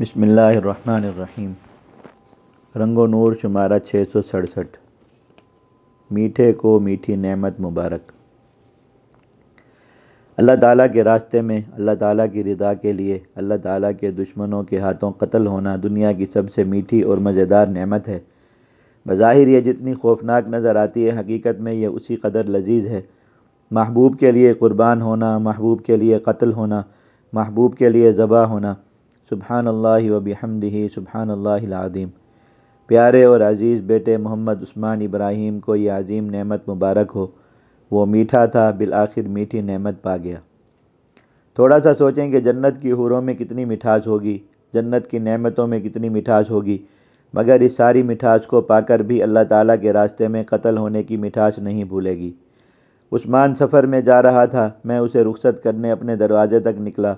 بسم اللہ الرحمن الرحیم۔ رنگ و نور شمارہ چھ سو سڑسٹھ۔ میٹھے کو میٹھی نعمت مبارک۔ اللہ تعالیٰ کے راستے میں، اللہ تعالیٰ کی رضا کے لیے، اللہ تعالیٰ کے دشمنوں کے ہاتھوں قتل ہونا دنیا کی سب سے میٹھی اور مزیدار نعمت ہے۔ بظاہر یہ جتنی خوفناک نظر آتی ہے، حقیقت میں یہ اسی قدر لذیذ ہے۔ محبوب کے لیے قربان ہونا، محبوب کے لیے قتل ہونا، محبوب کے لیے ذبح ہونا سبحان اللہ و بحمدہ سبحان اللہ العظیم۔ پیارے اور عزیز بیٹے محمد عثمان ابراہیم کو یہ عظیم نعمت مبارک ہو۔ وہ میٹھا تھا، بالآخر میٹھی نعمت پا گیا۔ تھوڑا سا سوچیں کہ جنت کی حوروں میں کتنی مٹھاس ہوگی، جنت کی نعمتوں میں کتنی مٹھاس ہوگی، مگر اس ساری مٹھاس کو پا کر بھی اللہ تعالیٰ کے راستے میں قتل ہونے کی مٹھاس نہیں بھولے گی۔ عثمان سفر میں جا رہا تھا، میں اسے رخصت کرنے اپنے دروازے تک نکلا۔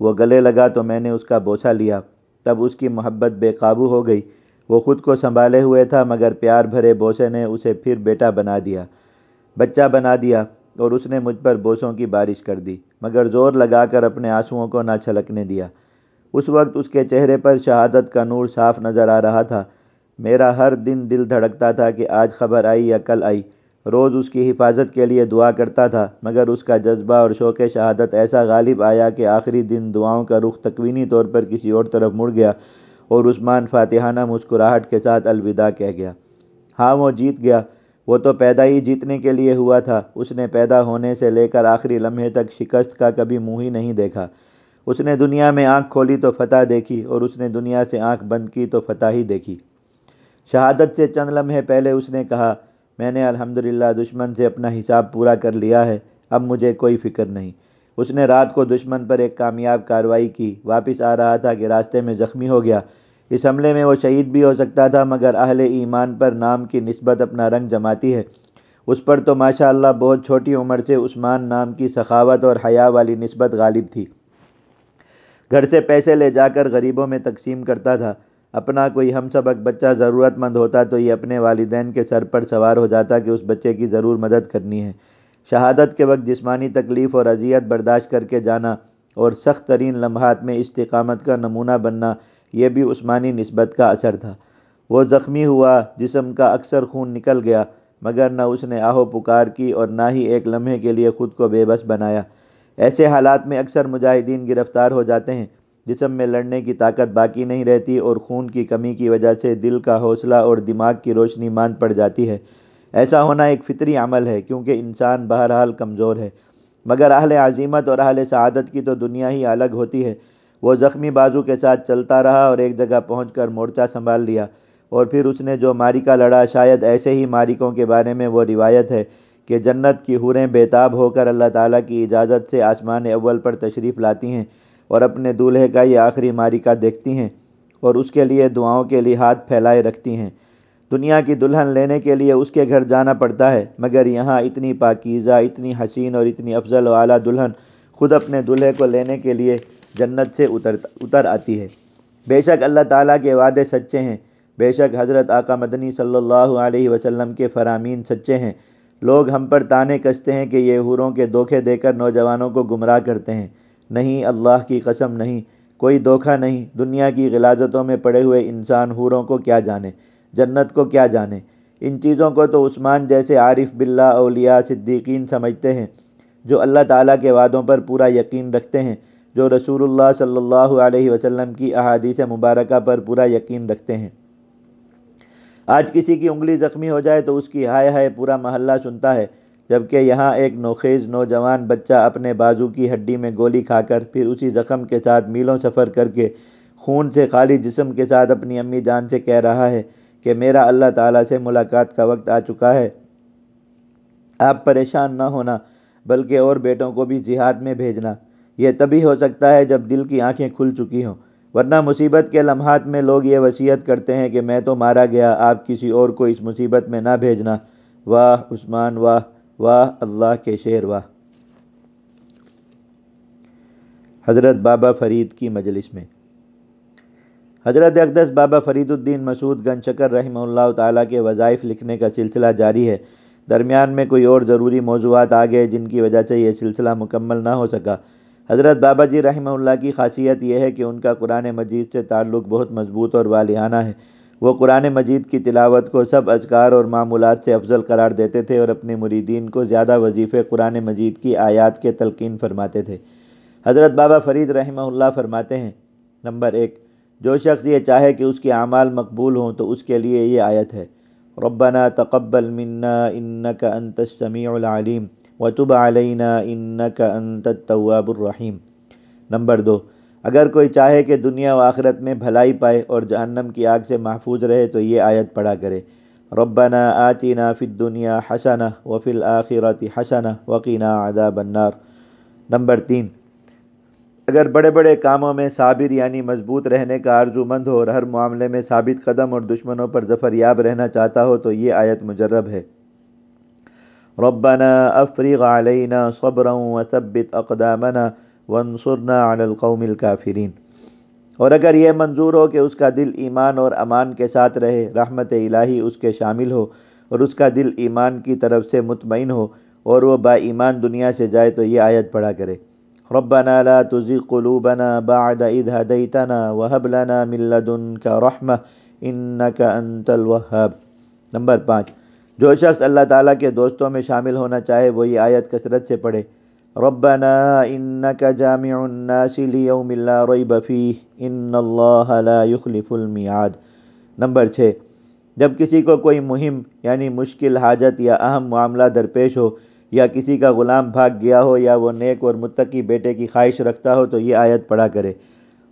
وہ گلے لگا تو میں نے اس کا بوسہ لیا۔ تب اس کی محبت بے قابو ہو گئی۔ وہ خود کو سنبھالے ہوئے تھا، مگر پیار بھرے بوسے نے اسے پھر بیٹا بنا دیا، بچہ بنا دیا، اور اس نے مجھ پر بوسوں کی بارش کر دی۔ مگر زور لگا کر اپنے آنسوؤں کو نہ چھلکنے دیا۔ اس وقت اس کے چہرے پر شہادت کا نور صاف نظر آ رہا تھا۔ میرا ہر دن دل دھڑکتا تھا کہ آج خبر آئی یا کل آئی۔ روز اس کی حفاظت کے لیے دعا کرتا تھا، مگر اس کا جذبہ اور شوق شہادت ایسا غالب آیا کہ آخری دن دعاؤں کا رخ تکوینی طور پر کسی اور طرف مڑ گیا اور عثمان فاتحانہ مسکراہٹ کے ساتھ الوداع کہہ گیا۔ ہاں وہ جیت گیا۔ وہ تو پیدا ہی جیتنے کے لیے ہوا تھا۔ اس نے پیدا ہونے سے لے کر آخری لمحے تک شکست کا کبھی منہ ہی نہیں دیکھا۔ اس نے دنیا میں آنکھ کھولی تو فتح دیکھی اور اس نے دنیا سے آنکھ بند کی تو فتح ہی دیکھی۔ شہادت سے چند لمحے پہلے اس نے کہا میں نے الحمدللہ دشمن سے اپنا حساب پورا کر لیا ہے، اب مجھے کوئی فکر نہیں۔ اس نے رات کو دشمن پر ایک کامیاب کارروائی کی، واپس آ رہا تھا کہ راستے میں زخمی ہو گیا۔ اس حملے میں وہ شہید بھی ہو سکتا تھا، مگر اہل ایمان پر نام کی نسبت اپنا رنگ جماتی ہے۔ اس پر تو ماشاء اللہ بہت چھوٹی عمر سے عثمان نام کی سخاوت اور حیا والی نسبت غالب تھی۔ گھر سے پیسے لے جا کر غریبوں میں تقسیم کرتا تھا۔ اپنا کوئی ہم سبق بچہ ضرورت مند ہوتا تو یہ اپنے والدین کے سر پر سوار ہو جاتا کہ اس بچے کی ضرور مدد کرنی ہے۔ شہادت کے وقت جسمانی تکلیف اور اذیت برداشت کر کے جانا اور سخت ترین لمحات میں استقامت کا نمونہ بننا یہ بھی عثمانی نسبت کا اثر تھا۔ وہ زخمی ہوا، جسم کا اکثر خون نکل گیا، مگر نہ اس نے آہو پکار کی اور نہ ہی ایک لمحے کے لیے خود کو بے بس بنایا۔ ایسے حالات میں اکثر مجاہدین گرفتار ہو جاتے ہیں۔ جسم میں لڑنے کی طاقت باقی نہیں رہتی اور خون کی کمی کی وجہ سے دل کا حوصلہ اور دماغ کی روشنی ماند پڑ جاتی ہے۔ ایسا ہونا ایک فطری عمل ہے کیونکہ انسان بہرحال کمزور ہے۔ مگر اہل عظیمت اور اہل سعادت کی تو دنیا ہی الگ ہوتی ہے۔ وہ زخمی بازو کے ساتھ چلتا رہا اور ایک جگہ پہنچ کر مورچہ سنبھال لیا۔ اور پھر اس نے جو مارکا لڑا، شاید ایسے ہی مارکوں کے بارے میں وہ روایت ہے کہ جنت کی حوریں بیتاب ہو کر اللہ تعالیٰ کی اجازت سے آسمان اول پر تشریف لاتی ہیں۔ اور اپنے دولہے کا یہ آخری مارکہ دیکھتی ہیں اور اس کے لیے دعاؤں کے لیے ہاتھ پھیلائے رکھتی ہیں۔ دنیا کی دلہن لینے کے لیے اس کے گھر جانا پڑتا ہے، مگر یہاں اتنی پاکیزہ، اتنی حسین اور اتنی افضل و اعلیٰ دلہن خود اپنے دلہے کو لینے کے لیے جنت سے اتر اتر آتی ہے۔ بے شک اللہ تعالیٰ کے وعدے سچے ہیں۔ بے شک حضرت آقا مدنی صلی اللہ علیہ وسلم کے فرامین سچے ہیں۔ لوگ ہم پر تانے کستے ہیں کہ یہ حوروں کے دھوکے دے کر نوجوانوں کو گمراہ کرتے ہیں۔ نہیں، اللہ کی قسم نہیں، کوئی دھوکہ نہیں، دنیا کی غلاظتوں میں پڑے ہوئے انسان حوروں کو کیا جانے، جنت کو کیا جانے۔ ان چیزوں کو تو عثمان جیسے عارف باللہ اولیاء صدیقین سمجھتے ہیں، جو اللہ تعالیٰ کے وعدوں پر پورا یقین رکھتے ہیں، جو رسول اللہ صلی اللہ علیہ وسلم کی احادیث مبارکہ پر پورا یقین رکھتے ہیں۔ آج کسی کی انگلی زخمی ہو جائے تو اس کی ہائے ہائے پورا محلہ سنتا ہے۔ جبکہ یہاں ایک نوخیز نوجوان بچہ اپنے بازو کی ہڈی میں گولی کھا کر پھر اسی زخم کے ساتھ میلوں سفر کر کے خون سے خالی جسم کے ساتھ اپنی امی جان سے کہہ رہا ہے کہ میرا اللہ تعالیٰ سے ملاقات کا وقت آ چکا ہے۔ آپ پریشان نہ ہونا، بلکہ اور بیٹوں کو بھی جہاد میں بھیجنا۔ یہ تبھی ہو سکتا ہے جب دل کی آنکھیں کھل چکی ہوں۔ ورنہ مصیبت کے لمحات میں لوگ یہ وصیت کرتے ہیں کہ میں تو مارا گیا، آپ کسی اور کو اس مصیبت میں نہ بھیجنا۔ واہ، عثمان، واہ۔ واہ اللہ کے شعر، واہ۔ حضرت بابا فرید کی مجلس میں۔ حضرت اقدس بابا فرید الدین مسعود گنج شکر رحمہ اللہ تعالیٰ کے وظائف لکھنے کا سلسلہ جاری ہے۔ درمیان میں کوئی اور ضروری موضوعات آ گئے جن کی وجہ سے یہ سلسلہ مکمل نہ ہو سکا۔ حضرت بابا جی رحمہ اللہ کی خاصیت یہ ہے کہ ان کا قرآن مجید سے تعلق بہت مضبوط اور والہانہ ہے۔ وہ قرآن مجید کی تلاوت کو سب اذکار اور معمولات سے افضل قرار دیتے تھے اور اپنے مریدین کو زیادہ وظیفے قرآن مجید کی آیات کے تلقین فرماتے تھے۔ حضرت بابا فرید رحمہ اللہ فرماتے ہیں، نمبر ایک، جو شخص یہ چاہے کہ اس کے اعمال مقبول ہوں تو اس کے لیے یہ آیت ہے، ربنا تقبل منا انك انت السميع العليم وتب علينا انك انت التواب الرحیم۔ نمبر دو اگر کوئی چاہے کہ دنیا و آخرت میں بھلائی پائے اور جہنم کی آگ سے محفوظ رہے تو یہ آیت پڑھا کرے۔ ربنا آتنا فی الدنیا حسنہ وفی الآخرت حسنہ وقینا عذاب النار۔ نمبر تین، اگر بڑے بڑے کاموں میں صابر یعنی مضبوط رہنے کا آرزو مند ہو اور ہر معاملے میں ثابت قدم اور دشمنوں پر ظفر یاب رہنا چاہتا ہو تو یہ آیت مجرب ہے۔ ربنا افریغ علینا صبرا وثبت اقدامنا وانصرنا علی القوم الكافرین اور اگر یہ منظور ہو کہ اس کا دل ایمان اور امان کے ساتھ رہے، رحمت الہی اس کے شامل ہو اور اس کا دل ایمان کی طرف سے مطمئن ہو اور وہ با ایمان دنیا سے جائے تو یہ آیت پڑھا کرے۔ ربنا لا تزغ قلوبنا بعد اذ هديتنا وهب لنا من لدنك رحمة انك انت الوهاب نمبر پانچ۔ جو شخص اللہ تعالیٰ کے دوستوں میں شامل ہونا چاہے وہ یہ آیت کثرت سے پڑھے۔ ربنا انك جامع الناس ليوم لا ريب فيه. ان الله لا يخلف الميعاد. نمبر چھ، جب کسی کو کوئی مہم یعنی مشکل، حاجت یا اہم معاملہ درپیش ہو، یا کسی کا غلام بھاگ گیا ہو، یا وہ نیک اور متقی بیٹے کی خواہش رکھتا ہو، تو یہ آیت پڑھا کرے۔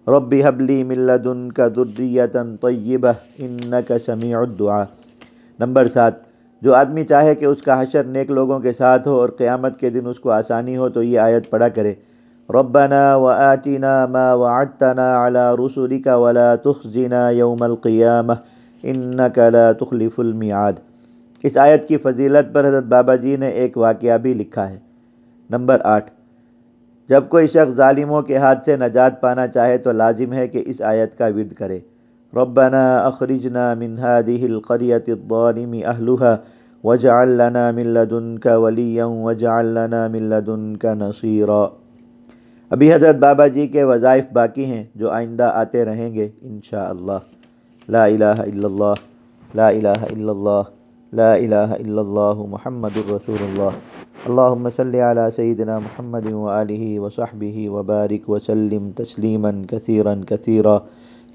ربی حبلی ملدن کا دردیتاً طیبہ ان جو آدمی چاہے کہ اس کا حشر نیک لوگوں کے ساتھ ہو اور قیامت کے دن اس کو آسانی ہو تو یہ آیت پڑھا کرے۔ ربنا وآتنا ما وعدتنا على رسولك ولا تخزنا يوم القيامة انك لا تخلف الميعاد۔ اس آیت کی فضیلت پر حضرت بابا جی نے ایک واقعہ بھی لکھا ہے۔ نمبر آٹھ۔ جب کوئی شخص ظالموں کے ہاتھ سے نجات پانا چاہے تو لازم ہے کہ اس آیت کا ورد کرے۔ ربنا اخرجنا من هذه القرية الظالم اهلها واجعل لنا من لدنك وليا واجعل لنا من لدنك نصيرا۔ ابھی حضرت بابا جی کے وظائف باقی ہیں جو آئندہ آتے رہیں گے انشاءاللہ۔ لا الہ الا اللہ، لا الہ الا اللہ، لا الہ الا اللہ محمد الرسول اللہ۔ اللہم صلی علی سیدنا محمد وآلہ وصحبہ وبارک وسلم تسلیما کثیرا کثیرا۔